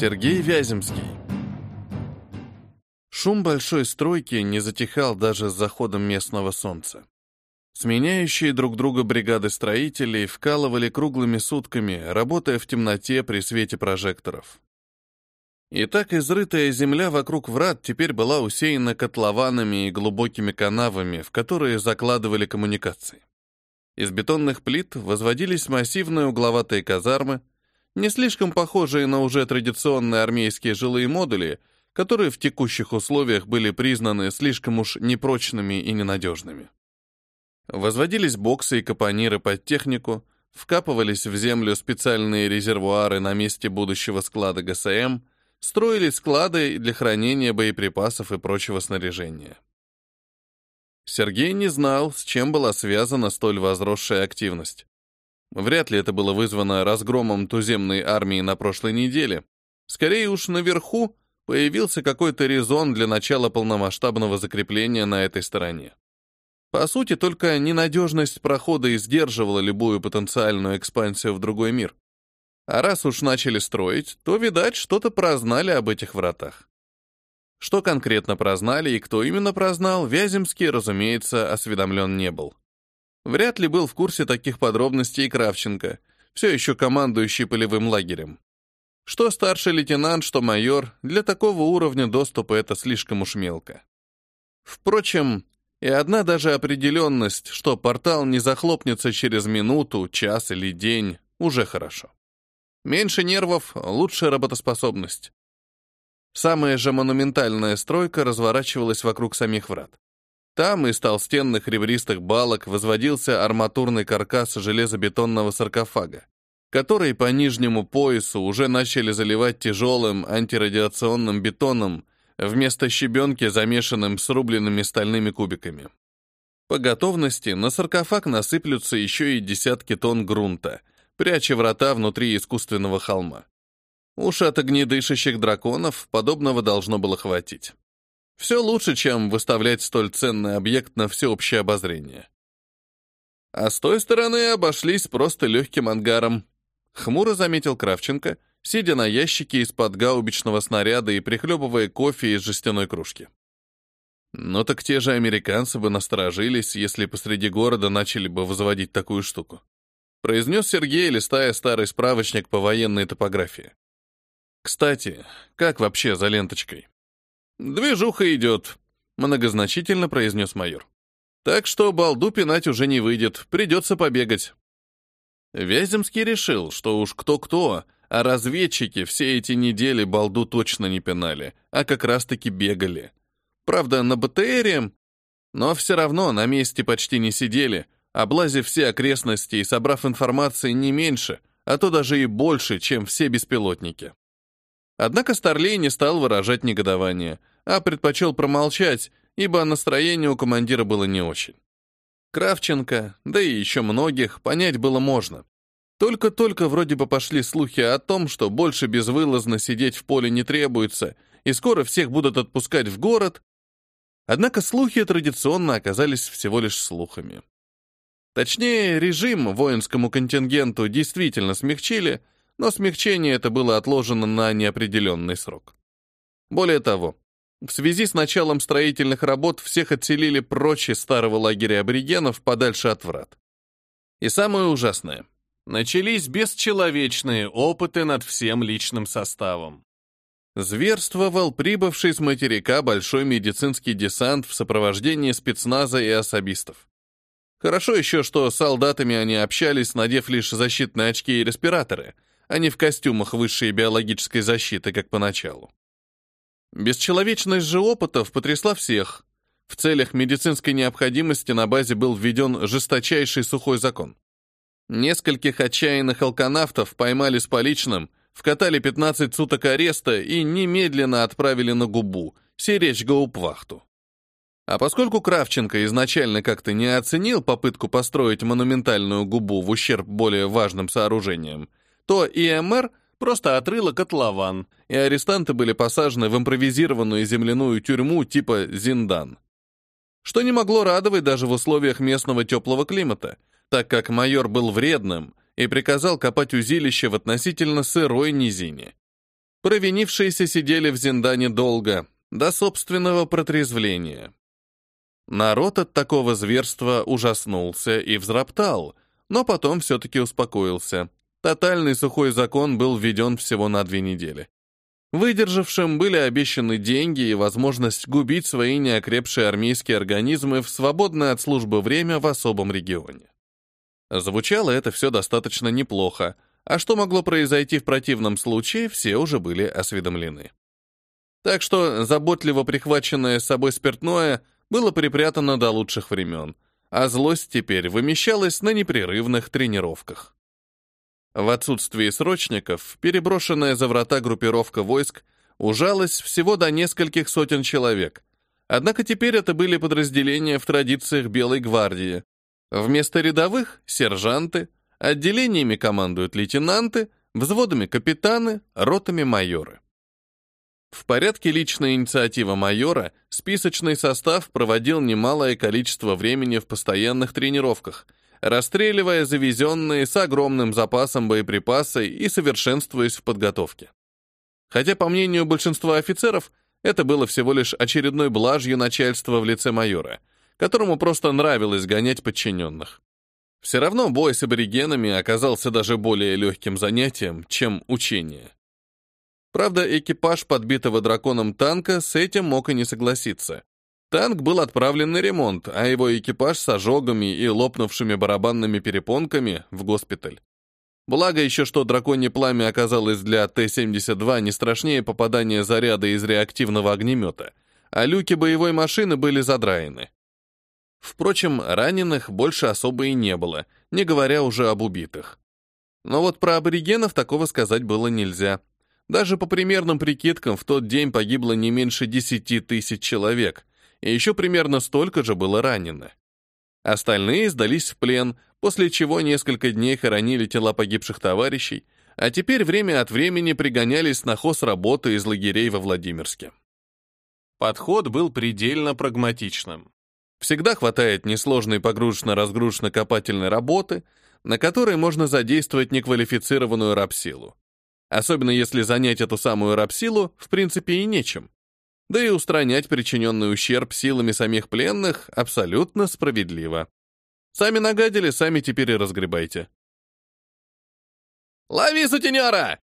Сергей Вяземский. Шум большой стройки не затихал даже с заходом местного солнца. Сменяющие друг друга бригады строителей вкалывали круглыми сутками, работая в темноте при свете прожекторов. И так изрытая земля вокруг врат теперь была усеяна котлованами и глубокими канавами, в которые закладывали коммуникации. Из бетонных плит возводились массивные угловатые казармы, не слишком похожие на уже традиционные армейские жилые модули, которые в текущих условиях были признаны слишком уж непрочными и ненадежными. Возводились боксы и капониры под технику, вкапывались в землю специальные резервуары на месте будущего склада ГСМ, строились склады для хранения боеприпасов и прочего снаряжения. Сергей не знал, с чем была связана столь возросшая активность. Вряд ли это было вызвано разгромом туземной армии на прошлой неделе. Скорее уж наверху появился какой-то резон для начала полномасштабного закрепления на этой стороне. По сути, только ненадежность прохода и сдерживала любую потенциальную экспансию в другой мир. А раз уж начали строить, то, видать, что-то прознали об этих вратах. Что конкретно прознали и кто именно прознал, Вяземский, разумеется, осведомлен не был. Вряд ли был в курсе таких подробностей и Кравченко, все еще командующий полевым лагерем. Что старший лейтенант, что майор, для такого уровня доступа это слишком уж мелко. Впрочем, и одна даже определенность, что портал не захлопнется через минуту, час или день, уже хорошо. Меньше нервов, лучше работоспособность. Самая же монументальная стройка разворачивалась вокруг самих врат. Там из толстенных ребристых балок возводился арматурный каркас железобетонного саркофага, который по нижнему поясу уже начали заливать тяжелым антирадиационным бетоном, вместо щебенки, замешанным с рубленными стальными кубиками. По готовности на саркофаг насыплются еще и десятки тонн грунта, пряча врата внутри искусственного холма. Уж от огнедышащих драконов подобного должно было хватить. Все лучше, чем выставлять столь ценный объект на всеобщее обозрение. А с той стороны обошлись просто легким ангаром. Хмуро заметил Кравченко, сидя на ящике из-под гаубичного снаряда и прихлебывая кофе из жестяной кружки. Но так те же американцы бы насторожились, если посреди города начали бы возводить такую штуку. Произнес Сергей, листая старый справочник по военной топографии. Кстати, как вообще за ленточкой? Движуха идет, многозначительно произнес майор. Так что балду пинать уже не выйдет, придется побегать. Вяземский решил, что уж кто-кто, а разведчики все эти недели балду точно не пинали, а как раз-таки бегали. Правда, на БТРе, но все равно на месте почти не сидели, облазив все окрестности и собрав информации не меньше, а то даже и больше, чем все беспилотники. Однако Старлей не стал выражать негодование, а предпочел промолчать, ибо настроение у командира было не очень. Кравченко, да и еще многих, понять было можно. Только-только вроде бы пошли слухи о том, что больше безвылазно сидеть в поле не требуется, и скоро всех будут отпускать в город. Однако слухи традиционно оказались всего лишь слухами. Точнее, режим воинскому контингенту действительно смягчили, но смягчение это было отложено на неопределенный срок. Более того, в связи с началом строительных работ всех отселили прочь из старого лагеря аборигенов подальше от врат. И самое ужасное — Начались бесчеловечные опыты над всем личным составом. Зверствовал прибывший с материка большой медицинский десант в сопровождении спецназа и особистов. Хорошо еще, что с солдатами они общались, надев лишь защитные очки и респираторы, а не в костюмах высшей биологической защиты, как поначалу. Бесчеловечность же опытов потрясла всех. В целях медицинской необходимости на базе был введен жесточайший сухой закон. Нескольких отчаянных алканавтов поймали с поличным, вкатали 15 суток ареста и немедленно отправили на губу, сиречь гаупвахту. А поскольку Кравченко изначально как-то не оценил попытку построить монументальную губу в ущерб более важным сооружениям, то ИМР просто отрыла котлован, и арестанты были посажены в импровизированную земляную тюрьму типа Зиндан. Что не могло радовать даже в условиях местного теплого климата, так как майор был вредным и приказал копать узилище в относительно сырой низине. Провинившиеся сидели в Зиндане долго, до собственного протрезвления. Народ от такого зверства ужаснулся и взроптал, но потом все-таки успокоился. Тотальный сухой закон был введен всего на две недели. Выдержавшим были обещаны деньги и возможность губить свои неокрепшие армейские организмы в свободное от службы время в особом регионе. Звучало это все достаточно неплохо, а что могло произойти в противном случае, все уже были осведомлены. Так что заботливо прихваченное с собой спиртное было припрятано до лучших времен, а злость теперь вымещалась на непрерывных тренировках. В отсутствии срочников, переброшенная за врата группировка войск ужалась всего до нескольких сотен человек. Однако теперь это были подразделения в традициях Белой гвардии. Вместо рядовых — сержанты, отделениями командуют лейтенанты, взводами — капитаны, ротами — майоры. В порядке личной инициативы майора списочный состав проводил немалое количество времени в постоянных тренировках, расстреливая завезенные с огромным запасом боеприпасы и совершенствуясь в подготовке. Хотя, по мнению большинства офицеров, это было всего лишь очередной блажью начальства в лице майора, которому просто нравилось гонять подчиненных. Все равно бой с аборигенами оказался даже более легким занятием, чем учение. Правда, экипаж подбитого драконом танка с этим мог и не согласиться. Танк был отправлен на ремонт, а его экипаж с ожогами и лопнувшими барабанными перепонками в госпиталь. Благо еще, что драконье пламя оказалось для Т-72 не страшнее попадания заряда из реактивного огнемета, а люки боевой машины были задраены. Впрочем, раненых больше особо и не было, не говоря уже об убитых. Но вот про аборигенов такого сказать было нельзя. Даже по примерным прикидкам в тот день погибло не меньше 10 тысяч человек, и еще примерно столько же было ранено. Остальные сдались в плен, после чего несколько дней хоронили тела погибших товарищей, а теперь время от времени пригонялись на хоз работы из лагерей во Владимирске. Подход был предельно прагматичным. Всегда хватает несложной погрузочно-разгрузочно-копательной работы, на которой можно задействовать неквалифицированную рабсилу. Особенно если занять эту самую рабсилу в принципе и нечем. Да и устранять причиненный ущерб силами самих пленных абсолютно справедливо. Сами нагадили, сами теперь и разгребайте. «Лови сутенера!»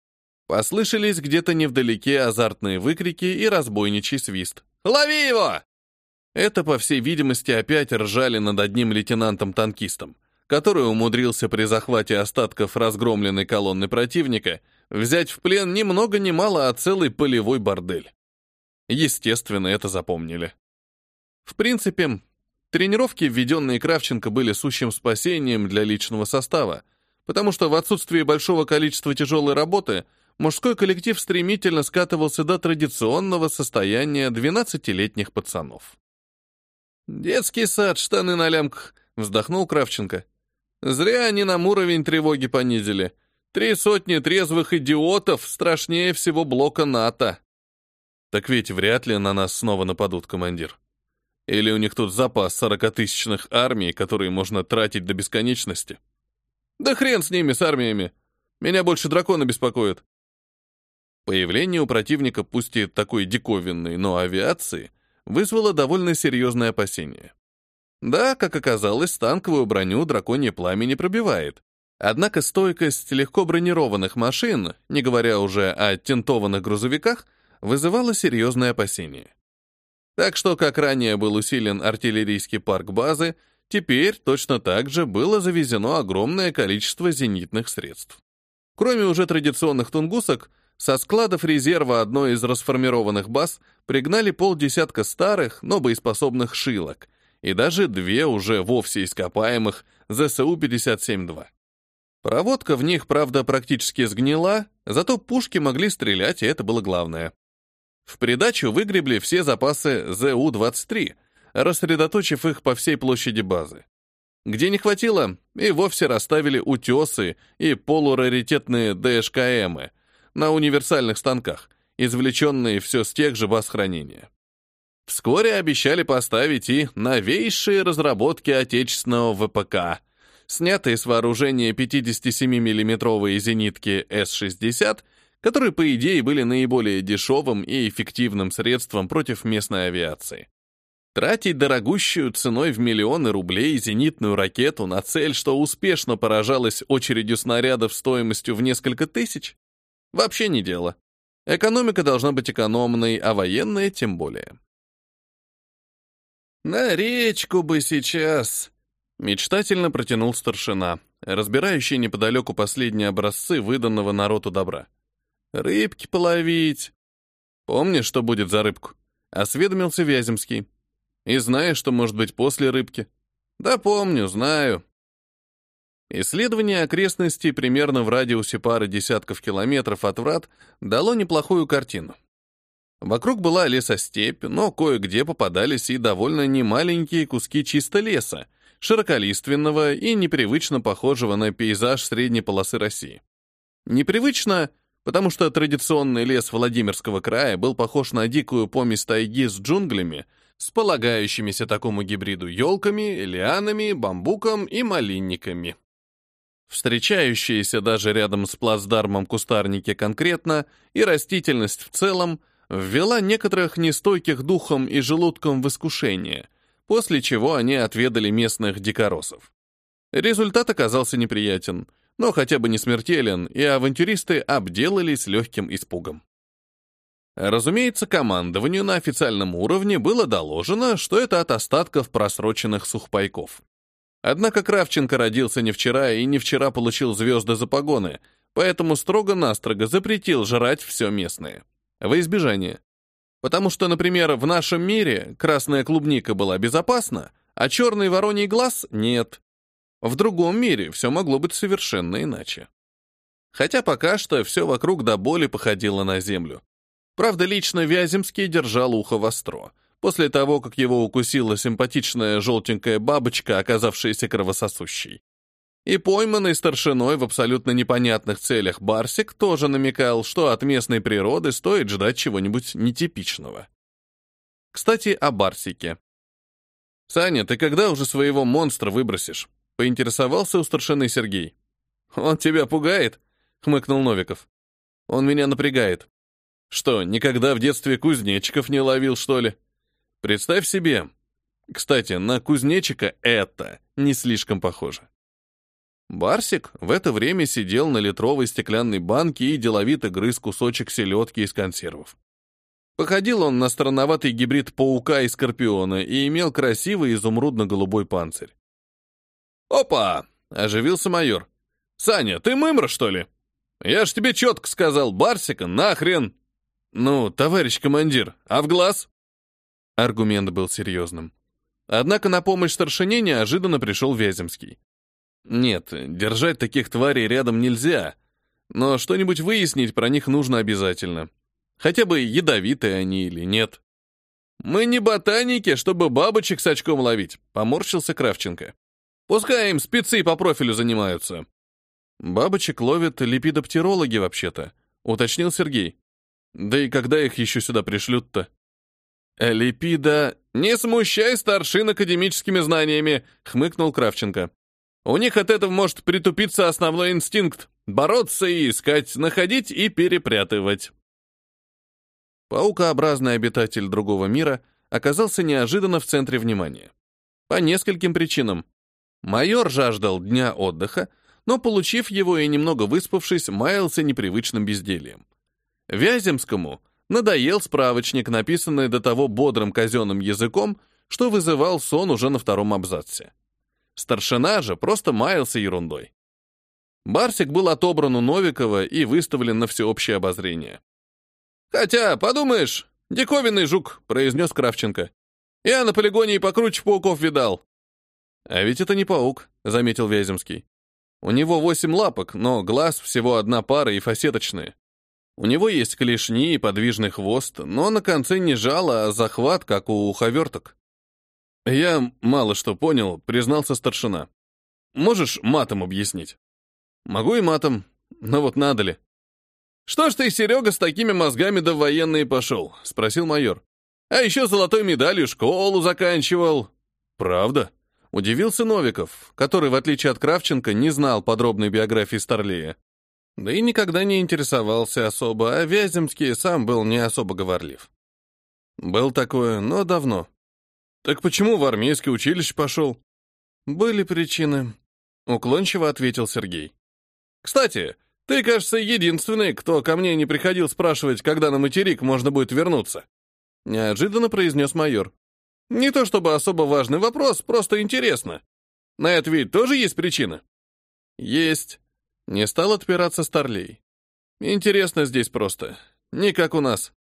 Послышались где-то невдалеке азартные выкрики и разбойничий свист. «Лови его!» Это, по всей видимости, опять ржали над одним лейтенантом-танкистом, который умудрился при захвате остатков разгромленной колонны противника взять в плен ни много ни мало, а целый полевой бордель. Естественно, это запомнили. В принципе, тренировки, введенные Кравченко, были сущим спасением для личного состава, потому что в отсутствии большого количества тяжелой работы мужской коллектив стремительно скатывался до традиционного состояния 12-летних пацанов. «Детский сад, штаны на лямках», — вздохнул Кравченко. «Зря они нам уровень тревоги понизили. Три сотни трезвых идиотов страшнее всего блока НАТО». «Так ведь вряд ли на нас снова нападут, командир. Или у них тут запас сорокатысячных армий, которые можно тратить до бесконечности?» «Да хрен с ними, с армиями. Меня больше драконы беспокоят». Появление у противника, пусть и такой диковинной, но авиации — вызвало довольно серьезное опасение. Да, как оказалось, танковую броню драконье пламя не пробивает. Однако стойкость легко бронированных машин, не говоря уже о тентованных грузовиках, вызывала серьезное опасение. Так что, как ранее был усилен артиллерийский парк базы, теперь точно так же было завезено огромное количество зенитных средств. Кроме уже традиционных тунгусок, со складов резерва одной из расформированных баз пригнали полдесятка старых, но боеспособных шилок и даже две уже вовсе ископаемых ЗСУ-57-2. Проводка в них, правда, практически сгнила, зато пушки могли стрелять, и это было главное. В придачу выгребли все запасы ЗУ-23, рассредоточив их по всей площади базы. Где не хватило, и вовсе расставили утесы и полураритетные ДШКМы — на универсальных станках, извлеченные все с тех же баз хранения. Вскоре обещали поставить и новейшие разработки отечественного ВПК, снятые с вооружения 57 миллиметровые зенитки С-60, которые, по идее, были наиболее дешевым и эффективным средством против местной авиации. Тратить дорогущую ценой в миллионы рублей зенитную ракету на цель, что успешно поражалась очередью снарядов стоимостью в несколько тысяч, вообще не дело. Экономика должна быть экономной, а военная тем более. «На речку бы сейчас!» — мечтательно протянул старшина, разбирающий неподалеку последние образцы выданного народу добра. Рыбки половить. Помнишь, что будет за рыбку? Осведомился Вяземский. И знаешь, что может быть после рыбки? Да помню, знаю. Исследование окрестностей примерно в радиусе пары десятков километров от врат дало неплохую картину. Вокруг была лесостепь, но кое-где попадались и довольно немаленькие куски чисто леса, широколиственного и непривычно похожего на пейзаж средней полосы России. Непривычно — потому что традиционный лес Владимирского края был похож на дикую помесь тайги с джунглями, с полагающимися такому гибриду елками, лианами, бамбуком и малинниками. Встречающиеся даже рядом с плацдармом кустарники конкретно и растительность в целом ввела некоторых нестойких духом и желудком в искушение, после чего они отведали местных дикоросов. Результат оказался неприятен — но хотя бы не смертелен, и авантюристы обделались легким испугом. Разумеется, командованию на официальном уровне было доложено, что это от остатков просроченных сухпайков. Однако Кравченко родился не вчера и не вчера получил звезды за погоны, поэтому строго-настрого запретил жрать все местное. Во избежание. Потому что, например, в нашем мире красная клубника была безопасна, а черный вороний глаз — нет. В другом мире все могло быть совершенно иначе. Хотя пока что все вокруг до боли походило на землю. Правда, лично Вяземский держал ухо востро, после того, как его укусила симпатичная желтенькая бабочка, оказавшаяся кровососущей. И пойманный старшиной в абсолютно непонятных целях Барсик тоже намекал, что от местной природы стоит ждать чего-нибудь нетипичного. Кстати, о Барсике. «Саня, ты когда уже своего монстра выбросишь?» Поинтересовался у старшины Сергей. «Он тебя пугает?» — хмыкнул Новиков. «Он меня напрягает. Что, никогда в детстве кузнечиков не ловил, что ли? Представь себе. Кстати, на кузнечика это не слишком похоже». Барсик в это время сидел на литровой стеклянной банке и деловито грыз кусочек селедки из консервов. Походил он на странноватый гибрид паука и скорпиона и имел красивый изумрудно-голубой панцирь. «Опа!» — оживился майор. «Саня, ты мымра, что ли? Я ж тебе четко сказал, Барсика, нахрен!» «Ну, товарищ командир, а в глаз?» Аргумент был серьезным. Однако на помощь старшине неожиданно пришел Вяземский. «Нет, держать таких тварей рядом нельзя, но что-нибудь выяснить про них нужно обязательно. Хотя бы ядовитые они или нет». «Мы не ботаники, чтобы бабочек с очком ловить», — поморщился Кравченко. Пускай им спецы по профилю занимаются. Бабочек ловят липидоптерологи вообще-то, уточнил Сергей. Да и когда их еще сюда пришлют-то? Липида... Не смущай старшин академическими знаниями, хмыкнул Кравченко. У них от этого может притупиться основной инстинкт — бороться и искать, находить и перепрятывать. Паукообразный обитатель другого мира оказался неожиданно в центре внимания. По нескольким причинам. Майор жаждал дня отдыха, но, получив его и немного выспавшись, маялся непривычным бездельем. Вяземскому надоел справочник, написанный до того бодрым казенным языком, что вызывал сон уже на втором абзаце. Старшина же просто маялся ерундой. Барсик был отобран у Новикова и выставлен на всеобщее обозрение. «Хотя, подумаешь, диковинный жук», — произнес Кравченко. «Я на полигоне и покруче пауков видал. «А ведь это не паук», — заметил Вяземский. «У него восемь лапок, но глаз всего одна пара и фасеточные. У него есть клешни и подвижный хвост, но на конце не жало, а захват, как у уховерток». «Я мало что понял», — признался старшина. «Можешь матом объяснить?» «Могу и матом, но вот надо ли?» «Что ж ты, Серега, с такими мозгами до военные пошел?» — спросил майор. «А еще золотой медалью школу заканчивал». «Правда?» Удивился Новиков, который, в отличие от Кравченко, не знал подробной биографии Старлея. Да и никогда не интересовался особо, а Вяземский сам был не особо говорлив. Был такое, но давно. Так почему в армейское училище пошел? Были причины, уклончиво ответил Сергей. Кстати, ты, кажется, единственный, кто ко мне не приходил спрашивать, когда на материк можно будет вернуться. Неожиданно произнес майор. Не то чтобы особо важный вопрос, просто интересно. На это ведь тоже есть причина? Есть. Не стал отпираться Старлей. Интересно здесь просто. Не как у нас.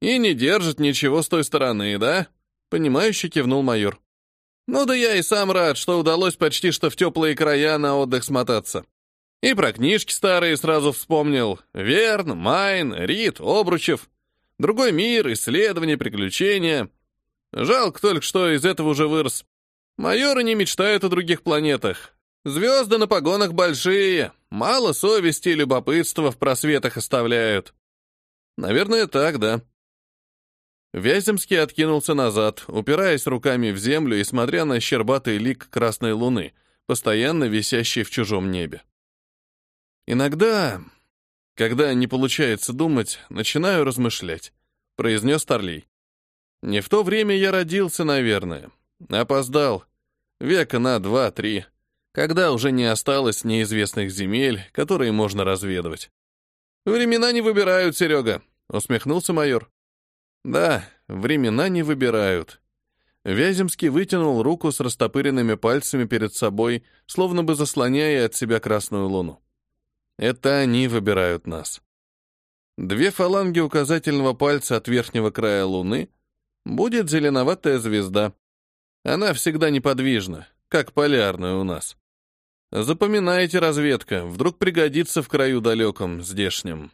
И не держит ничего с той стороны, да? Понимающе кивнул майор. Ну да я и сам рад, что удалось почти что в теплые края на отдых смотаться. И про книжки старые сразу вспомнил. Верн, Майн, Рид, Обручев. Другой мир, исследования, приключения. Жалко только, что из этого уже вырос. Майоры не мечтают о других планетах. Звезды на погонах большие, мало совести и любопытства в просветах оставляют. Наверное, так, да. Вяземский откинулся назад, упираясь руками в землю и смотря на щербатый лик красной луны, постоянно висящий в чужом небе. «Иногда, когда не получается думать, начинаю размышлять», — произнес Торлей. «Не в то время я родился, наверное. Опоздал. Века на два-три, когда уже не осталось неизвестных земель, которые можно разведывать». «Времена не выбирают, Серега», — усмехнулся майор. «Да, времена не выбирают». Вяземский вытянул руку с растопыренными пальцами перед собой, словно бы заслоняя от себя красную луну. Это они выбирают нас. Две фаланги указательного пальца от верхнего края Луны будет зеленоватая звезда. Она всегда неподвижна, как полярная у нас. Запоминайте, разведка, вдруг пригодится в краю далеком, здешнем.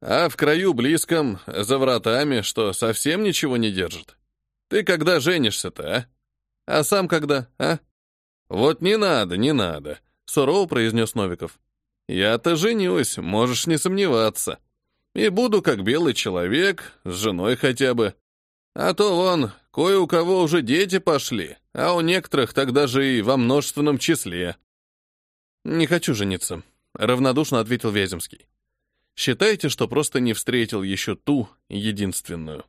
А в краю близком, за вратами, что совсем ничего не держит. Ты когда женишься-то, а? А сам когда, а? Вот не надо, не надо, сурово произнес Новиков. Я-то женюсь, можешь не сомневаться. И буду как белый человек, с женой хотя бы. А то вон, кое у кого уже дети пошли, а у некоторых тогда же и во множественном числе. Не хочу жениться, равнодушно ответил Вяземский. Считайте, что просто не встретил еще ту единственную.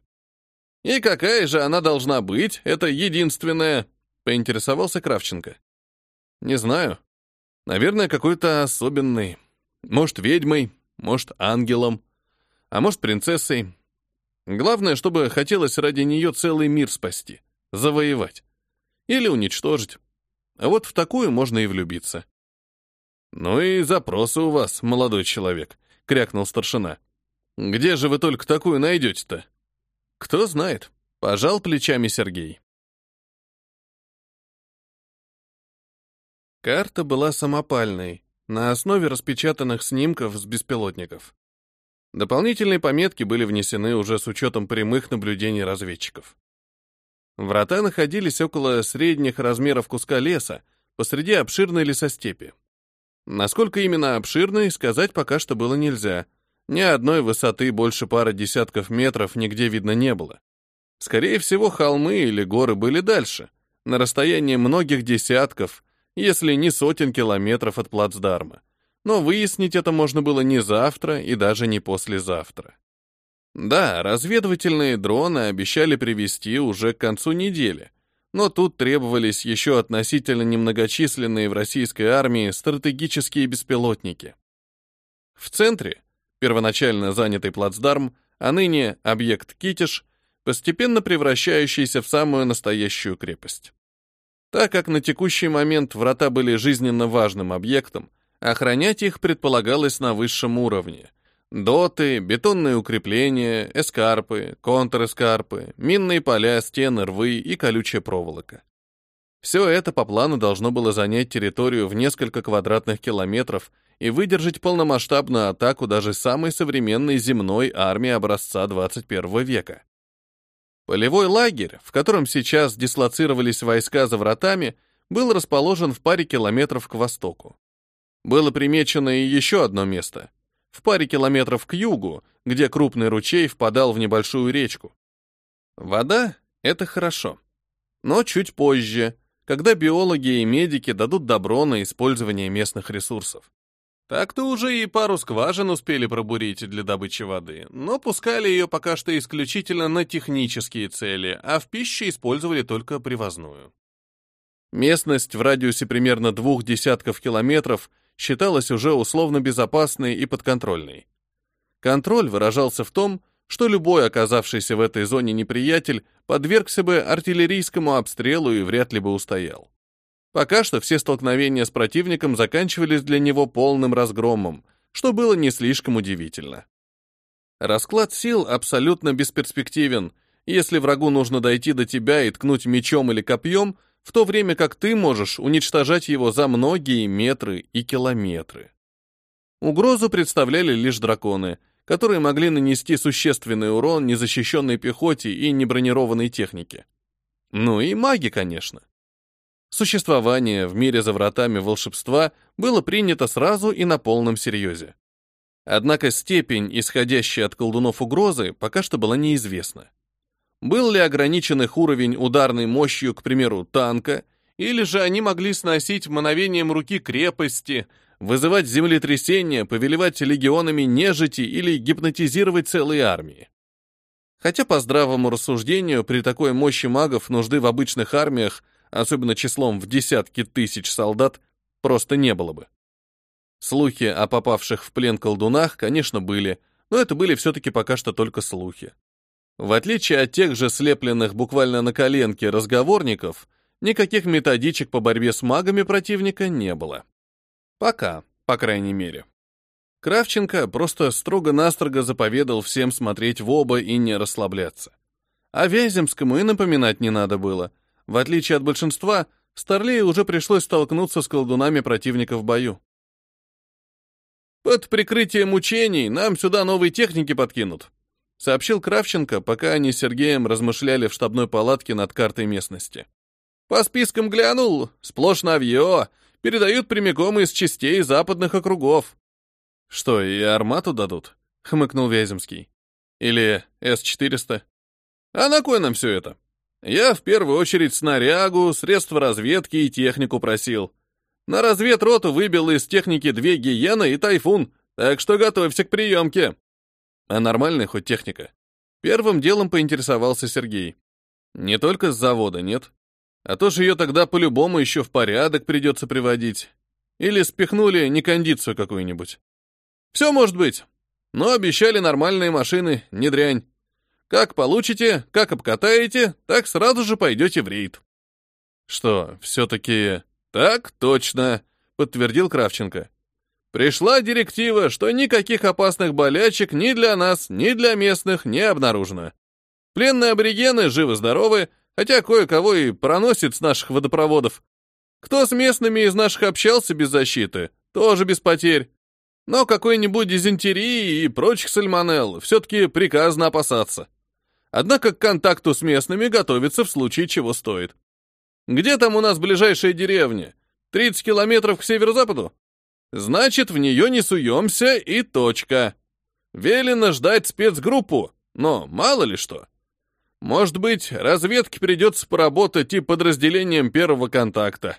И какая же она должна быть, это единственная? Поинтересовался Кравченко. Не знаю, Наверное, какой-то особенный. Может, ведьмой, может, ангелом, а может, принцессой. Главное, чтобы хотелось ради нее целый мир спасти, завоевать или уничтожить. А вот в такую можно и влюбиться. «Ну и запросы у вас, молодой человек», — крякнул старшина. «Где же вы только такую найдете-то?» «Кто знает», — пожал плечами Сергей. Карта была самопальной, на основе распечатанных снимков с беспилотников. Дополнительные пометки были внесены уже с учетом прямых наблюдений разведчиков. Врата находились около средних размеров куска леса, посреди обширной лесостепи. Насколько именно обширной, сказать пока что было нельзя. Ни одной высоты больше пары десятков метров нигде видно не было. Скорее всего, холмы или горы были дальше, на расстоянии многих десятков, если не сотен километров от плацдарма. Но выяснить это можно было не завтра и даже не послезавтра. Да, разведывательные дроны обещали привести уже к концу недели, но тут требовались еще относительно немногочисленные в российской армии стратегические беспилотники. В центре, первоначально занятый плацдарм, а ныне объект Китиш, постепенно превращающийся в самую настоящую крепость. Так как на текущий момент врата были жизненно важным объектом, охранять их предполагалось на высшем уровне. Доты, бетонные укрепления, эскарпы, контрэскарпы, минные поля, стены, рвы и колючая проволока. Все это по плану должно было занять территорию в несколько квадратных километров и выдержать полномасштабную атаку даже самой современной земной армии образца 21 века. Полевой лагерь, в котором сейчас дислоцировались войска за вратами, был расположен в паре километров к востоку. Было примечено и еще одно место. В паре километров к югу, где крупный ручей впадал в небольшую речку. Вода — это хорошо. Но чуть позже, когда биологи и медики дадут добро на использование местных ресурсов. Так-то уже и пару скважин успели пробурить для добычи воды, но пускали ее пока что исключительно на технические цели, а в пищу использовали только привозную. Местность в радиусе примерно двух десятков километров считалась уже условно безопасной и подконтрольной. Контроль выражался в том, что любой оказавшийся в этой зоне неприятель подвергся бы артиллерийскому обстрелу и вряд ли бы устоял. Пока что все столкновения с противником заканчивались для него полным разгромом, что было не слишком удивительно. Расклад сил абсолютно бесперспективен. Если врагу нужно дойти до тебя и ткнуть мечом или копьем, в то время как ты можешь уничтожать его за многие метры и километры. Угрозу представляли лишь драконы, которые могли нанести существенный урон незащищенной пехоте и небронированной технике. Ну и маги, конечно. Существование в мире за вратами волшебства было принято сразу и на полном серьезе. Однако степень, исходящая от колдунов угрозы, пока что была неизвестна. Был ли ограничен их уровень ударной мощью, к примеру, танка, или же они могли сносить мановением руки крепости, вызывать землетрясения, повелевать легионами нежити или гипнотизировать целые армии. Хотя по здравому рассуждению при такой мощи магов нужды в обычных армиях особенно числом в десятки тысяч солдат, просто не было бы. Слухи о попавших в плен колдунах, конечно, были, но это были все-таки пока что только слухи. В отличие от тех же слепленных буквально на коленке разговорников, никаких методичек по борьбе с магами противника не было. Пока, по крайней мере. Кравченко просто строго-настрого заповедал всем смотреть в оба и не расслабляться. А Вяземскому и напоминать не надо было. В отличие от большинства, Старлею уже пришлось столкнуться с колдунами противника в бою. «Под прикрытием учений нам сюда новые техники подкинут», сообщил Кравченко, пока они с Сергеем размышляли в штабной палатке над картой местности. «По спискам глянул, сплошь навье, передают прямиком из частей западных округов». «Что, и армату дадут?» — хмыкнул Вяземский. «Или С-400?» «А на кой нам все это?» Я в первую очередь снарягу, средства разведки и технику просил. На разведроту выбил из техники две гиены и тайфун, так что готовься к приемке. А нормальная хоть техника? Первым делом поинтересовался Сергей. Не только с завода, нет? А то же ее тогда по-любому еще в порядок придется приводить. Или спихнули некондицию какую-нибудь. Все может быть. Но обещали нормальные машины, не дрянь. Как получите, как обкатаете, так сразу же пойдете в рейд. Что, все-таки... Так точно, подтвердил Кравченко. Пришла директива, что никаких опасных болячек ни для нас, ни для местных не обнаружено. Пленные аборигены живы-здоровы, хотя кое-кого и проносит с наших водопроводов. Кто с местными из наших общался без защиты, тоже без потерь. Но какой-нибудь дизентерии и прочих сальмонелл все-таки приказано опасаться. Однако к контакту с местными готовиться в случае чего стоит. Где там у нас ближайшая деревня? 30 километров к северо-западу? Значит, в нее не суемся и точка. Велено ждать спецгруппу, но мало ли что. Может быть, разведке придется поработать и подразделением первого контакта.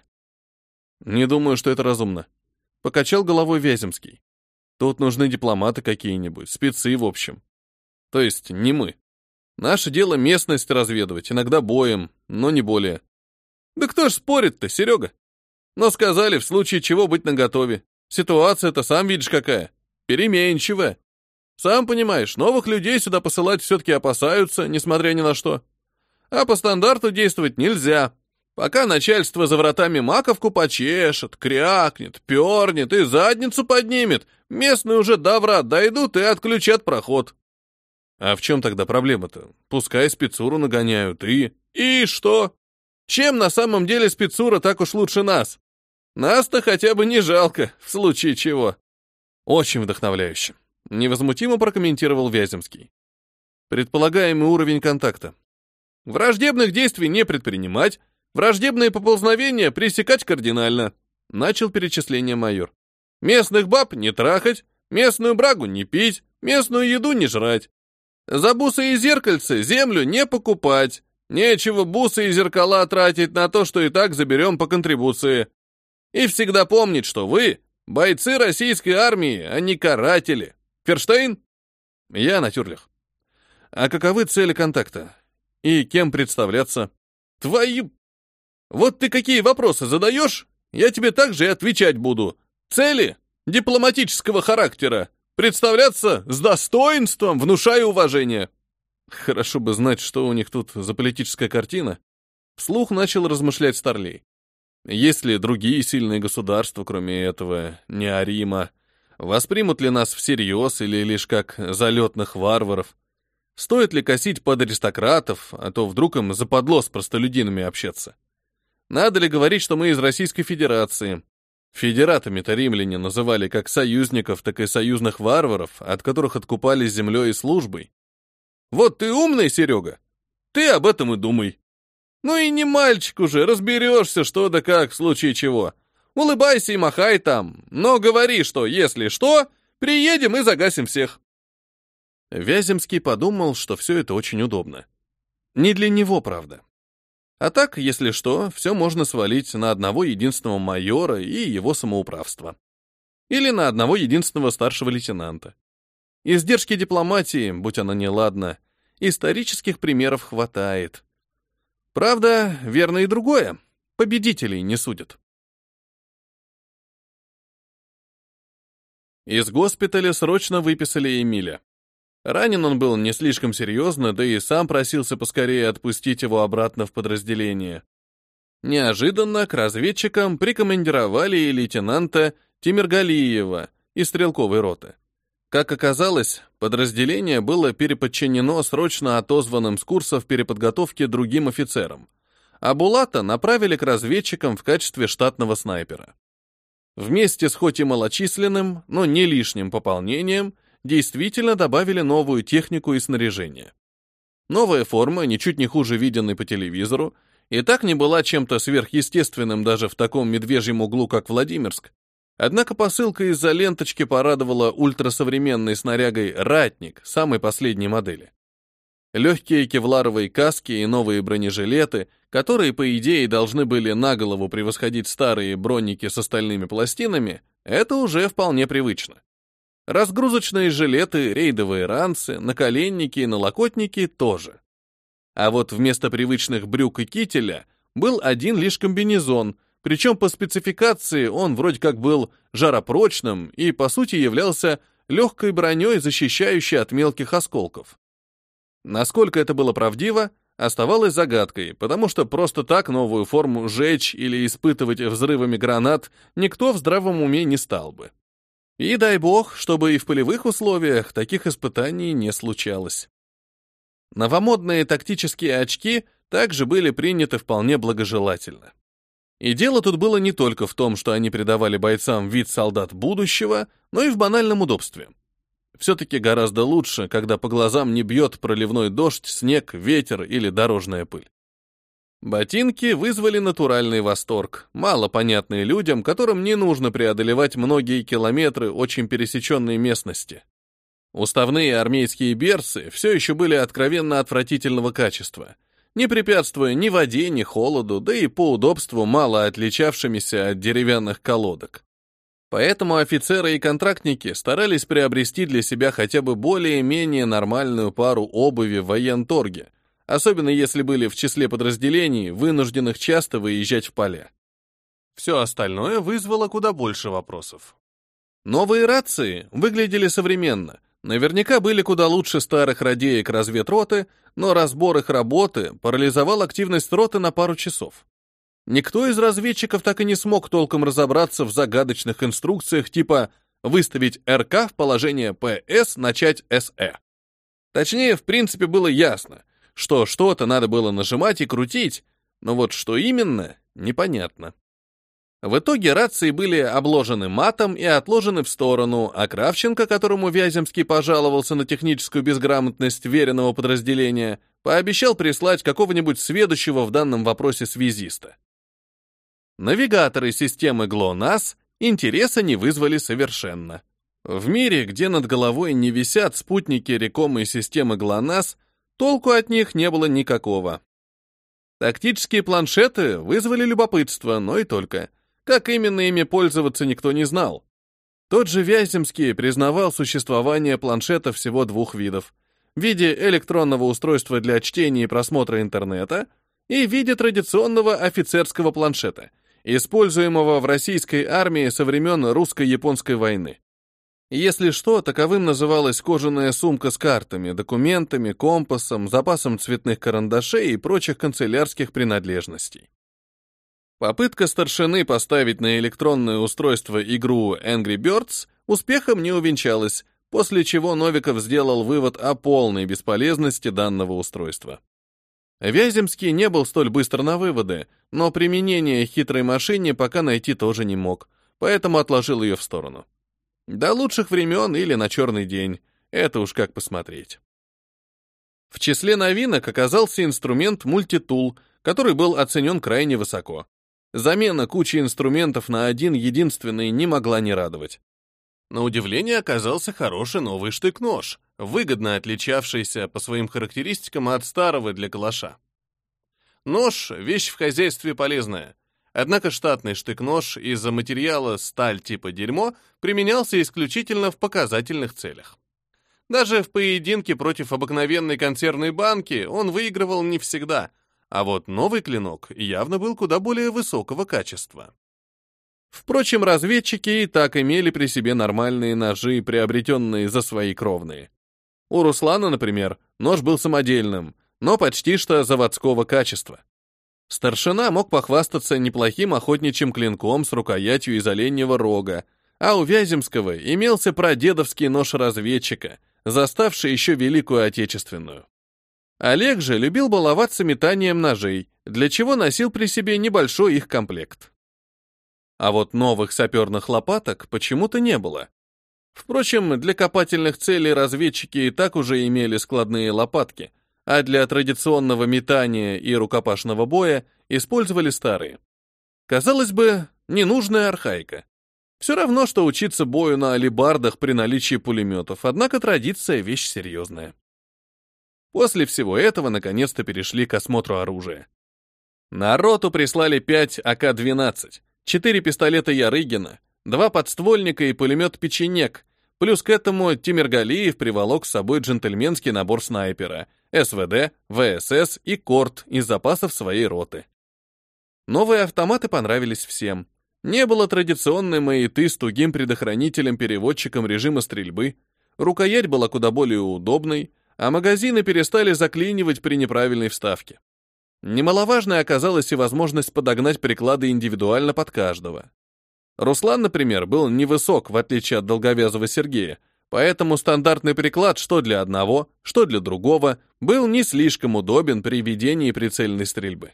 Не думаю, что это разумно. Покачал головой Вяземский. Тут нужны дипломаты какие-нибудь, спецы в общем. То есть не мы. Наше дело местность разведывать, иногда боем, но не более. Да кто ж спорит-то, Серега? Но сказали, в случае чего быть наготове. Ситуация-то сам видишь какая. Переменчивая. Сам понимаешь, новых людей сюда посылать все-таки опасаются, несмотря ни на что. А по стандарту действовать нельзя. Пока начальство за вратами маковку почешет, крякнет, пернет и задницу поднимет, местные уже до врат дойдут и отключат проход. А в чем тогда проблема-то? Пускай спецуру нагоняют и... И что? Чем на самом деле спецура так уж лучше нас? Нас-то хотя бы не жалко, в случае чего. Очень вдохновляюще. Невозмутимо прокомментировал Вяземский. Предполагаемый уровень контакта. Враждебных действий не предпринимать, враждебные поползновения пресекать кардинально. Начал перечисление майор. Местных баб не трахать, местную брагу не пить, местную еду не жрать. За бусы и зеркальце землю не покупать. Нечего бусы и зеркала тратить на то, что и так заберем по контрибуции. И всегда помнить, что вы Бойцы российской армии, а не каратели. Ферштейн? Я Натюрлих. А каковы цели контакта? И кем представляться? Твою... Вот ты какие вопросы задаешь? Я тебе также и отвечать буду. Цели дипломатического характера. Представляться с достоинством, внушая уважение. Хорошо бы знать, что у них тут за политическая картина. Вслух начал размышлять Старлей. Есть ли другие сильные государства, кроме этого, не Арима? Воспримут ли нас всерьез или лишь как залетных варваров? Стоит ли косить под аристократов, а то вдруг им западло с простолюдинами общаться? Надо ли говорить, что мы из Российской Федерации? Федератами-то римляне называли как союзников, так и союзных варваров, от которых откупались землей и службой. Вот ты умный, Серега. Ты об этом и думай. Ну и не мальчик уже, разберешься, что да как, в случае чего. Улыбайся и махай там, но говори, что, если что, приедем и загасим всех. Вяземский подумал, что все это очень удобно. Не для него, правда. А так, если что, все можно свалить на одного единственного майора и его самоуправство. Или на одного единственного старшего лейтенанта. Издержки дипломатии, будь она неладна, исторических примеров хватает. Правда, верно и другое. Победителей не судят. Из госпиталя срочно выписали Эмиля. Ранен он был не слишком серьезно, да и сам просился поскорее отпустить его обратно в подразделение. Неожиданно к разведчикам прикомандировали и лейтенанта Тимиргалиева из стрелковой роты. Как оказалось, подразделение было переподчинено срочно отозванным с курсов переподготовки другим офицерам, а Булата направили к разведчикам в качестве штатного снайпера. Вместе с хоть и малочисленным, но не лишним пополнением действительно добавили новую технику и снаряжение. Новая форма, ничуть не хуже виденной по телевизору, и так не была чем-то сверхъестественным даже в таком медвежьем углу, как Владимирск, Однако посылка из-за ленточки порадовала ультрасовременной снарягой «Ратник» самой последней модели. Легкие кевларовые каски и новые бронежилеты, которые, по идее, должны были на голову превосходить старые броники с остальными пластинами, это уже вполне привычно. Разгрузочные жилеты, рейдовые ранцы, наколенники и налокотники тоже. А вот вместо привычных брюк и кителя был один лишь комбинезон — причем по спецификации он вроде как был жаропрочным и, по сути, являлся легкой броней, защищающей от мелких осколков. Насколько это было правдиво, оставалось загадкой, потому что просто так новую форму жечь или испытывать взрывами гранат никто в здравом уме не стал бы. И дай бог, чтобы и в полевых условиях таких испытаний не случалось. Новомодные тактические очки также были приняты вполне благожелательно. И дело тут было не только в том, что они придавали бойцам вид солдат будущего, но и в банальном удобстве. Все-таки гораздо лучше, когда по глазам не бьет проливной дождь, снег, ветер или дорожная пыль. Ботинки вызвали натуральный восторг, мало понятный людям, которым не нужно преодолевать многие километры очень пересеченной местности. Уставные армейские берцы все еще были откровенно отвратительного качества — не препятствуя ни воде, ни холоду, да и по удобству мало отличавшимися от деревянных колодок. Поэтому офицеры и контрактники старались приобрести для себя хотя бы более-менее нормальную пару обуви в военторге, особенно если были в числе подразделений, вынужденных часто выезжать в поля. Все остальное вызвало куда больше вопросов. Новые рации выглядели современно — Наверняка были куда лучше старых радеек разведроты, но разбор их работы парализовал активность роты на пару часов. Никто из разведчиков так и не смог толком разобраться в загадочных инструкциях типа «выставить РК в положение ПС, начать СЭ». Точнее, в принципе, было ясно, что что-то надо было нажимать и крутить, но вот что именно, непонятно. В итоге рации были обложены матом и отложены в сторону, а Кравченко, которому Вяземский пожаловался на техническую безграмотность веренного подразделения, пообещал прислать какого-нибудь сведущего в данном вопросе связиста. Навигаторы системы ГЛОНАСС интереса не вызвали совершенно. В мире, где над головой не висят спутники рекомой системы ГЛОНАСС, толку от них не было никакого. Тактические планшеты вызвали любопытство, но и только — как именно ими пользоваться никто не знал. Тот же Вяземский признавал существование планшета всего двух видов в виде электронного устройства для чтения и просмотра интернета и в виде традиционного офицерского планшета, используемого в российской армии со времен русско-японской войны. Если что, таковым называлась кожаная сумка с картами, документами, компасом, запасом цветных карандашей и прочих канцелярских принадлежностей. Попытка старшины поставить на электронное устройство игру Angry Birds успехом не увенчалась, после чего Новиков сделал вывод о полной бесполезности данного устройства. Вяземский не был столь быстр на выводы, но применение хитрой машине пока найти тоже не мог, поэтому отложил ее в сторону. До лучших времен или на черный день. Это уж как посмотреть. В числе новинок оказался инструмент мультитул, который был оценен крайне высоко. Замена кучи инструментов на один единственный не могла не радовать. На удивление оказался хороший новый штык-нож, выгодно отличавшийся по своим характеристикам от старого для калаша. Нож — вещь в хозяйстве полезная, Однако штатный штык-нож из-за материала сталь типа дерьмо применялся исключительно в показательных целях. Даже в поединке против обыкновенной консервной банки он выигрывал не всегда, а вот новый клинок явно был куда более высокого качества. Впрочем, разведчики и так имели при себе нормальные ножи, приобретенные за свои кровные. У Руслана, например, нож был самодельным, но почти что заводского качества. Старшина мог похвастаться неплохим охотничьим клинком с рукоятью из оленьего рога, а у Вяземского имелся прадедовский нож разведчика, заставший еще Великую Отечественную. Олег же любил баловаться метанием ножей, для чего носил при себе небольшой их комплект. А вот новых саперных лопаток почему-то не было. Впрочем, для копательных целей разведчики и так уже имели складные лопатки — а для традиционного метания и рукопашного боя использовали старые. Казалось бы, ненужная архаика. Все равно, что учиться бою на алибардах при наличии пулеметов, однако традиция — вещь серьезная. После всего этого наконец-то перешли к осмотру оружия. На роту прислали 5 АК-12, 4 пистолета Ярыгина, 2 подствольника и пулемет «Печенек», плюс к этому Тимиргалиев приволок с собой джентльменский набор снайпера — СВД, ВСС и Корт из запасов своей роты. Новые автоматы понравились всем. Не было традиционной маяты с тугим предохранителем-переводчиком режима стрельбы, рукоять была куда более удобной, а магазины перестали заклинивать при неправильной вставке. Немаловажной оказалась и возможность подогнать приклады индивидуально под каждого. Руслан, например, был невысок, в отличие от долговязого Сергея, Поэтому стандартный приклад, что для одного, что для другого, был не слишком удобен при ведении прицельной стрельбы.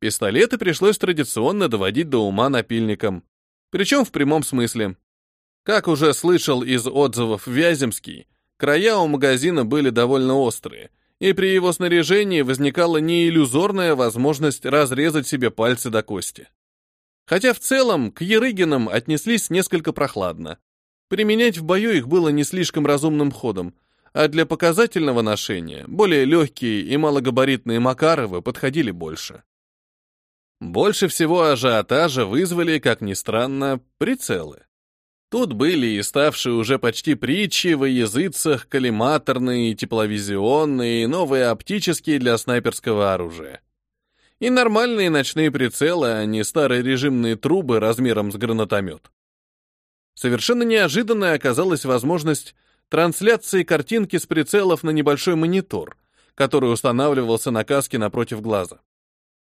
Пистолеты пришлось традиционно доводить до ума напильником, причем в прямом смысле. Как уже слышал из отзывов Вяземский, края у магазина были довольно острые, и при его снаряжении возникала не иллюзорная возможность разрезать себе пальцы до кости. Хотя в целом к Ерыгинам отнеслись несколько прохладно, Применять в бою их было не слишком разумным ходом, а для показательного ношения более легкие и малогабаритные Макаровы подходили больше. Больше всего ажиотажа вызвали, как ни странно, прицелы. Тут были и ставшие уже почти притчи во языцах коллиматорные, тепловизионные и новые оптические для снайперского оружия. И нормальные ночные прицелы, а не старые режимные трубы размером с гранатомет. Совершенно неожиданной оказалась возможность трансляции картинки с прицелов на небольшой монитор, который устанавливался на каске напротив глаза.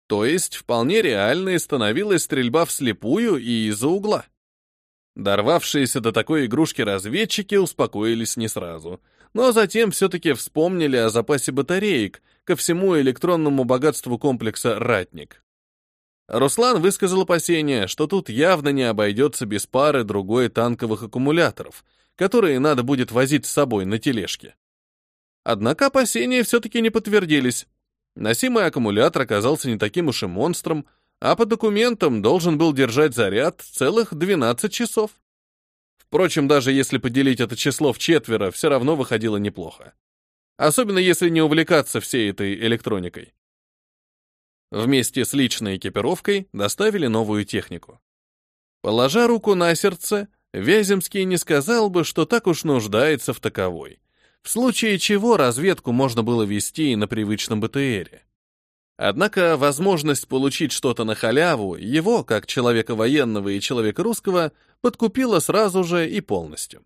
То есть вполне реальной становилась стрельба вслепую и из-за угла. Дорвавшиеся до такой игрушки разведчики успокоились не сразу, но затем все-таки вспомнили о запасе батареек ко всему электронному богатству комплекса «Ратник». Руслан высказал опасение, что тут явно не обойдется без пары другой танковых аккумуляторов, которые надо будет возить с собой на тележке. Однако опасения все-таки не подтвердились. Носимый аккумулятор оказался не таким уж и монстром, а по документам должен был держать заряд целых 12 часов. Впрочем, даже если поделить это число в четверо, все равно выходило неплохо. Особенно если не увлекаться всей этой электроникой. Вместе с личной экипировкой доставили новую технику. Положа руку на сердце, Вяземский не сказал бы, что так уж нуждается в таковой, в случае чего разведку можно было вести и на привычном БТРе. Однако возможность получить что-то на халяву его, как человека военного и человека русского, подкупила сразу же и полностью.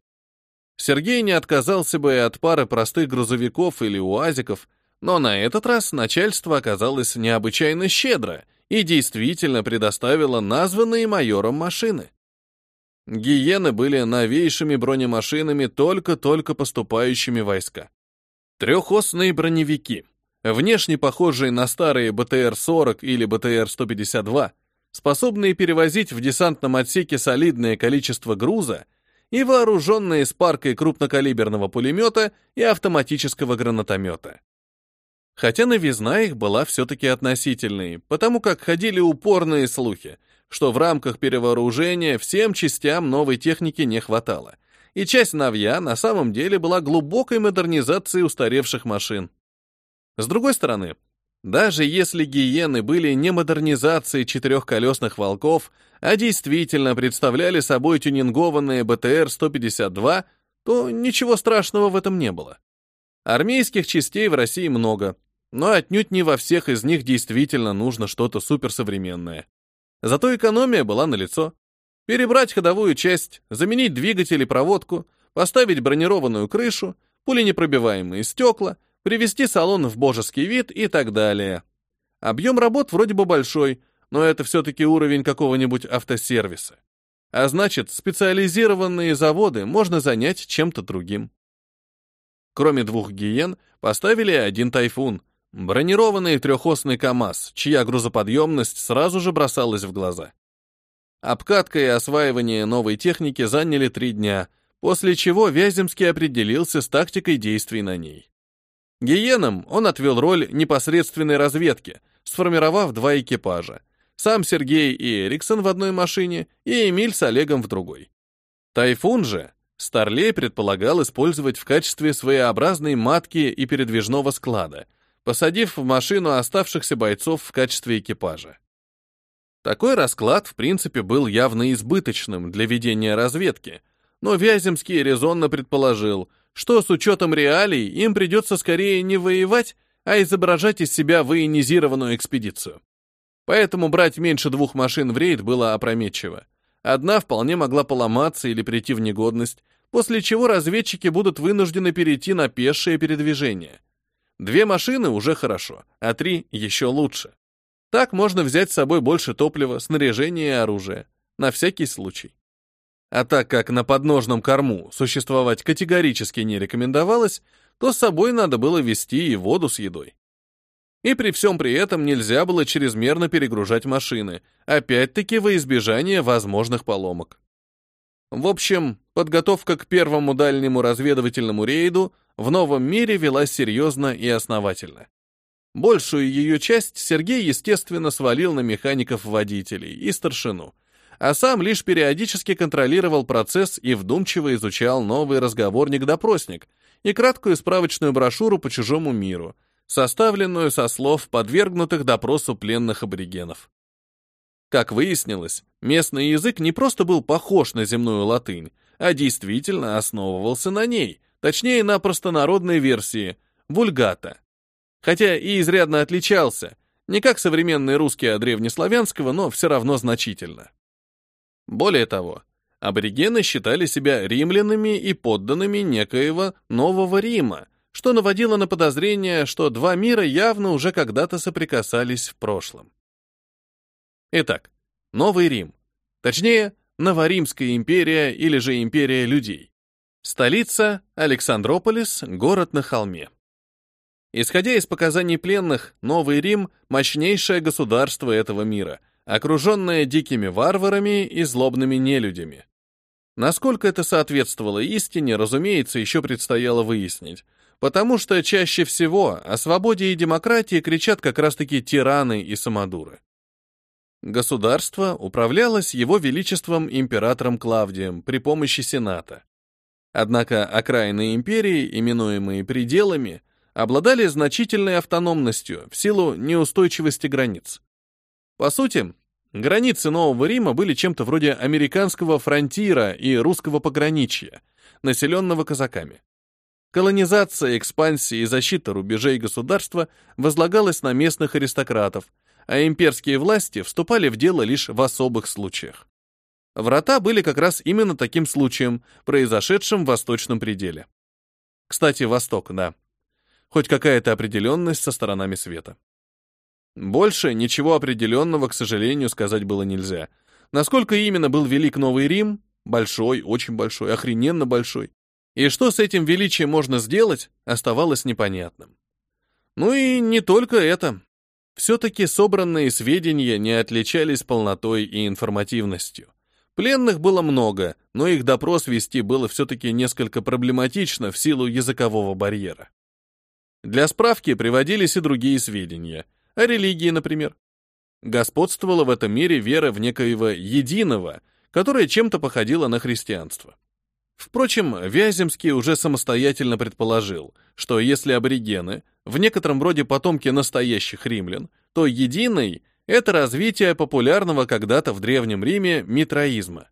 Сергей не отказался бы и от пары простых грузовиков или уазиков, но на этот раз начальство оказалось необычайно щедро и действительно предоставило названные майором машины. Гиены были новейшими бронемашинами только-только поступающими войска. Трехосные броневики, внешне похожие на старые БТР-40 или БТР-152, способные перевозить в десантном отсеке солидное количество груза и вооруженные с паркой крупнокалиберного пулемета и автоматического гранатомета. Хотя новизна их была все-таки относительной, потому как ходили упорные слухи, что в рамках перевооружения всем частям новой техники не хватало, и часть новья на самом деле была глубокой модернизацией устаревших машин. С другой стороны, даже если гиены были не модернизацией четырехколесных волков, а действительно представляли собой тюнингованные БТР-152, то ничего страшного в этом не было. Армейских частей в России много, но отнюдь не во всех из них действительно нужно что-то суперсовременное. Зато экономия была налицо. Перебрать ходовую часть, заменить двигатель и проводку, поставить бронированную крышу, пуленепробиваемые стекла, привести салон в божеский вид и так далее. Объем работ вроде бы большой, но это все-таки уровень какого-нибудь автосервиса. А значит, специализированные заводы можно занять чем-то другим. Кроме двух гиен, поставили один тайфун, Бронированный трехосный КАМАЗ, чья грузоподъемность сразу же бросалась в глаза. Обкатка и осваивание новой техники заняли три дня, после чего Вяземский определился с тактикой действий на ней. Гиенам он отвел роль непосредственной разведки, сформировав два экипажа. Сам Сергей и Эриксон в одной машине, и Эмиль с Олегом в другой. Тайфун же Старлей предполагал использовать в качестве своеобразной матки и передвижного склада — посадив в машину оставшихся бойцов в качестве экипажа. Такой расклад, в принципе, был явно избыточным для ведения разведки, но Вяземский резонно предположил, что с учетом реалий им придется скорее не воевать, а изображать из себя военизированную экспедицию. Поэтому брать меньше двух машин в рейд было опрометчиво. Одна вполне могла поломаться или прийти в негодность, после чего разведчики будут вынуждены перейти на пешее передвижение. Две машины уже хорошо, а три еще лучше. Так можно взять с собой больше топлива, снаряжения и оружия. На всякий случай. А так как на подножном корму существовать категорически не рекомендовалось, то с собой надо было вести и воду с едой. И при всем при этом нельзя было чрезмерно перегружать машины, опять-таки во избежание возможных поломок. В общем, подготовка к первому дальнему разведывательному рейду в новом мире велась серьезно и основательно. Большую ее часть Сергей, естественно, свалил на механиков-водителей и старшину, а сам лишь периодически контролировал процесс и вдумчиво изучал новый разговорник-допросник и краткую справочную брошюру по чужому миру, составленную со слов подвергнутых допросу пленных аборигенов. Как выяснилось, местный язык не просто был похож на земную латынь, а действительно основывался на ней, точнее на простонародной версии, вульгата. Хотя и изрядно отличался, не как современный русский от древнеславянского, но все равно значительно. Более того, аборигены считали себя римлянами и подданными некоего Нового Рима, что наводило на подозрение, что два мира явно уже когда-то соприкасались в прошлом. Итак, Новый Рим. Точнее, Новоримская империя или же империя людей. Столица – Александрополис, город на холме. Исходя из показаний пленных, Новый Рим – мощнейшее государство этого мира, окруженное дикими варварами и злобными нелюдями. Насколько это соответствовало истине, разумеется, еще предстояло выяснить, потому что чаще всего о свободе и демократии кричат как раз-таки тираны и самодуры. Государство управлялось его величеством императором Клавдием при помощи Сената. Однако окраины империи, именуемые пределами, обладали значительной автономностью в силу неустойчивости границ. По сути, Границы Нового Рима были чем-то вроде американского фронтира и русского пограничья, населенного казаками. Колонизация, экспансия и защита рубежей государства возлагалась на местных аристократов, а имперские власти вступали в дело лишь в особых случаях. Врата были как раз именно таким случаем, произошедшим в восточном пределе. Кстати, Восток, да. Хоть какая-то определенность со сторонами света. Больше ничего определенного, к сожалению, сказать было нельзя. Насколько именно был велик Новый Рим, большой, очень большой, охрененно большой, и что с этим величием можно сделать, оставалось непонятным. Ну и не только это. Все-таки собранные сведения не отличались полнотой и информативностью. Пленных было много, но их допрос вести было все-таки несколько проблематично в силу языкового барьера. Для справки приводились и другие сведения, о религии, например. Господствовала в этом мире вера в некоего единого, которая чем-то походила на христианство. Впрочем, Вяземский уже самостоятельно предположил, что если аборигены в некотором роде потомки настоящих римлян, то единый это развитие популярного когда-то в Древнем Риме митроизма,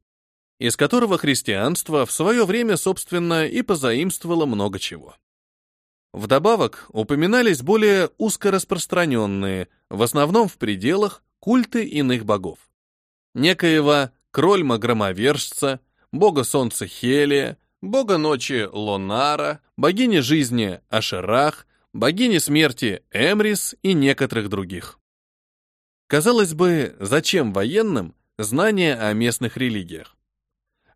из которого христианство в свое время, собственно, и позаимствовало много чего. Вдобавок упоминались более узкораспространенные, в основном в пределах, культы иных богов. Некоего Крольма-громовержца, бога солнца Хелия, бога ночи Лонара, богини жизни Ашерах, богини смерти Эмрис и некоторых других. Казалось бы, зачем военным знания о местных религиях?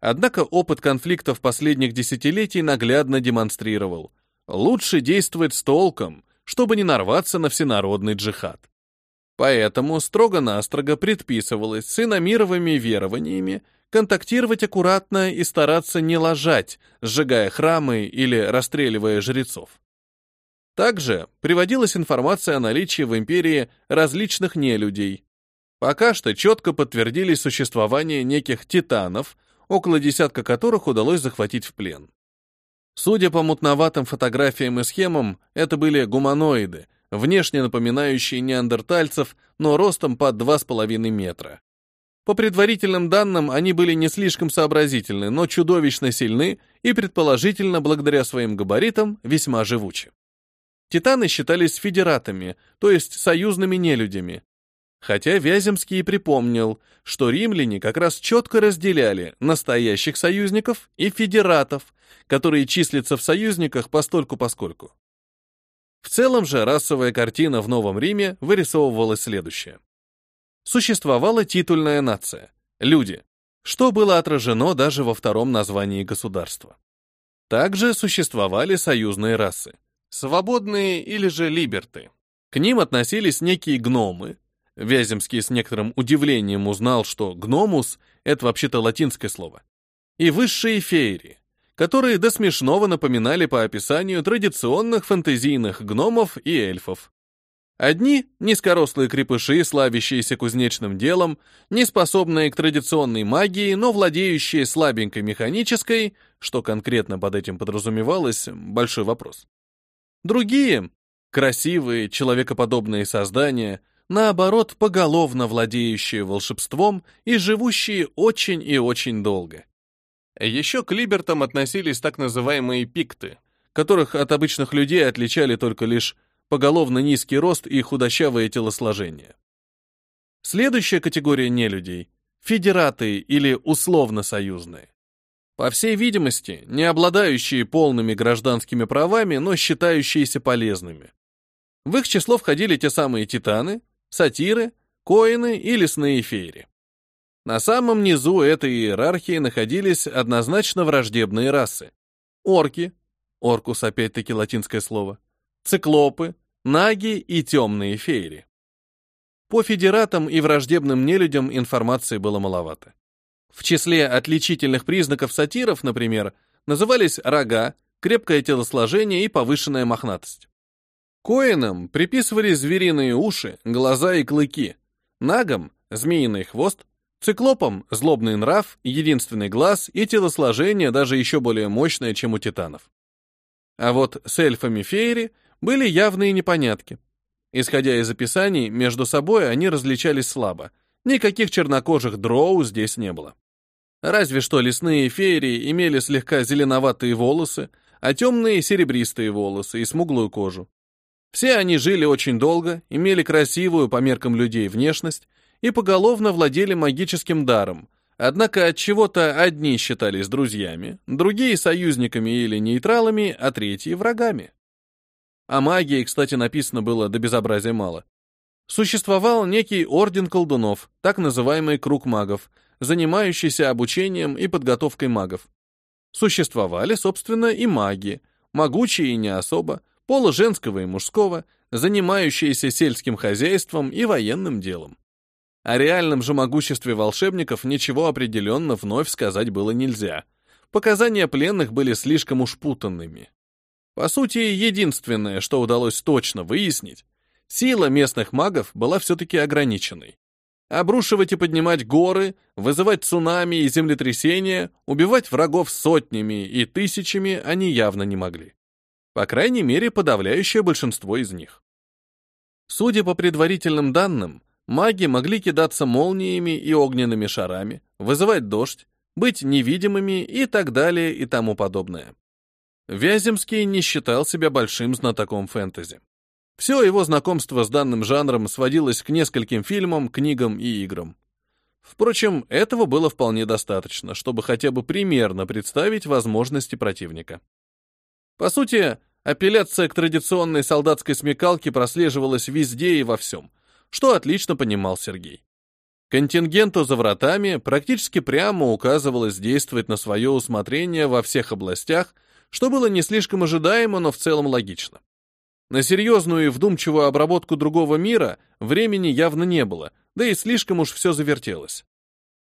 Однако опыт конфликтов последних десятилетий наглядно демонстрировал, лучше действовать с толком, чтобы не нарваться на всенародный джихад. Поэтому строго-настрого предписывалось с иномировыми верованиями контактировать аккуратно и стараться не ложать, сжигая храмы или расстреливая жрецов. Также приводилась информация о наличии в империи различных нелюдей. Пока что четко подтвердились существование неких титанов, около десятка которых удалось захватить в плен. Судя по мутноватым фотографиям и схемам, это были гуманоиды, внешне напоминающие неандертальцев, но ростом под 2,5 метра. По предварительным данным, они были не слишком сообразительны, но чудовищно сильны и, предположительно, благодаря своим габаритам, весьма живучи. Титаны считались федератами, то есть союзными нелюдями. Хотя Вяземский припомнил, что римляне как раз четко разделяли настоящих союзников и федератов, которые числятся в союзниках постольку-поскольку. В целом же расовая картина в Новом Риме вырисовывалась следующее. Существовала титульная нация – люди, что было отражено даже во втором названии государства. Также существовали союзные расы – Свободные или же либерты. К ним относились некие гномы. Вяземский с некоторым удивлением узнал, что гномус — это вообще-то латинское слово. И высшие феери, которые до смешного напоминали по описанию традиционных фэнтезийных гномов и эльфов. Одни — низкорослые крепыши, славящиеся кузнечным делом, не способные к традиционной магии, но владеющие слабенькой механической, что конкретно под этим подразумевалось, большой вопрос. Другие, красивые, человекоподобные создания, наоборот, поголовно владеющие волшебством и живущие очень и очень долго. Еще к либертам относились так называемые пикты, которых от обычных людей отличали только лишь поголовно низкий рост и худощавое телосложение. Следующая категория нелюдей — федераты или условно-союзные. По всей видимости, не обладающие полными гражданскими правами, но считающиеся полезными. В их число входили те самые титаны, сатиры, коины и лесные феери. На самом низу этой иерархии находились однозначно враждебные расы. Орки, оркус опять-таки латинское слово, циклопы, наги и темные феери. По федератам и враждебным нелюдям информации было маловато. В числе отличительных признаков сатиров, например, назывались рога, крепкое телосложение и повышенная мохнатость. Коинам приписывали звериные уши, глаза и клыки, нагам — змеиный хвост, циклопам — злобный нрав, единственный глаз и телосложение даже еще более мощное, чем у титанов. А вот с эльфами феери были явные непонятки. Исходя из описаний, между собой они различались слабо, никаких чернокожих дроу здесь не было. Разве что лесные феерии имели слегка зеленоватые волосы, а темные серебристые волосы и смуглую кожу. Все они жили очень долго, имели красивую по меркам людей внешность и поголовно владели магическим даром, однако от чего-то одни считались друзьями, другие союзниками или нейтралами, а третьи врагами. О магии, кстати, написано было до безобразия мало. Существовал некий орден колдунов, так называемый круг магов, занимающийся обучением и подготовкой магов. Существовали, собственно, и маги, могучие и не особо, пола женского и мужского, занимающиеся сельским хозяйством и военным делом. О реальном же могуществе волшебников ничего определенно вновь сказать было нельзя. Показания пленных были слишком уж путанными. По сути, единственное, что удалось точно выяснить, сила местных магов была все-таки ограниченной. Обрушивать и поднимать горы, вызывать цунами и землетрясения, убивать врагов сотнями и тысячами они явно не могли. По крайней мере, подавляющее большинство из них. Судя по предварительным данным, маги могли кидаться молниями и огненными шарами, вызывать дождь, быть невидимыми и так далее и тому подобное. Вяземский не считал себя большим знатоком фэнтези. Все его знакомство с данным жанром сводилось к нескольким фильмам, книгам и играм. Впрочем, этого было вполне достаточно, чтобы хотя бы примерно представить возможности противника. По сути, апелляция к традиционной солдатской смекалке прослеживалась везде и во всем, что отлично понимал Сергей. Контингенту за вратами практически прямо указывалось действовать на свое усмотрение во всех областях, что было не слишком ожидаемо, но в целом логично. На серьезную и вдумчивую обработку другого мира времени явно не было, да и слишком уж все завертелось.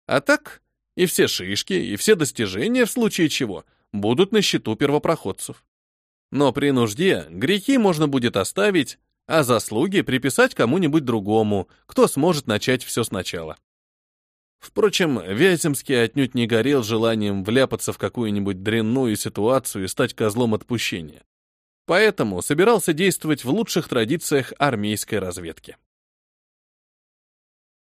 А так, и все шишки, и все достижения, в случае чего, будут на счету первопроходцев. Но при нужде грехи можно будет оставить, а заслуги приписать кому-нибудь другому, кто сможет начать все сначала. Впрочем, Вяземский отнюдь не горел желанием вляпаться в какую-нибудь дрянную ситуацию и стать козлом отпущения. Поэтому собирался действовать в лучших традициях армейской разведки.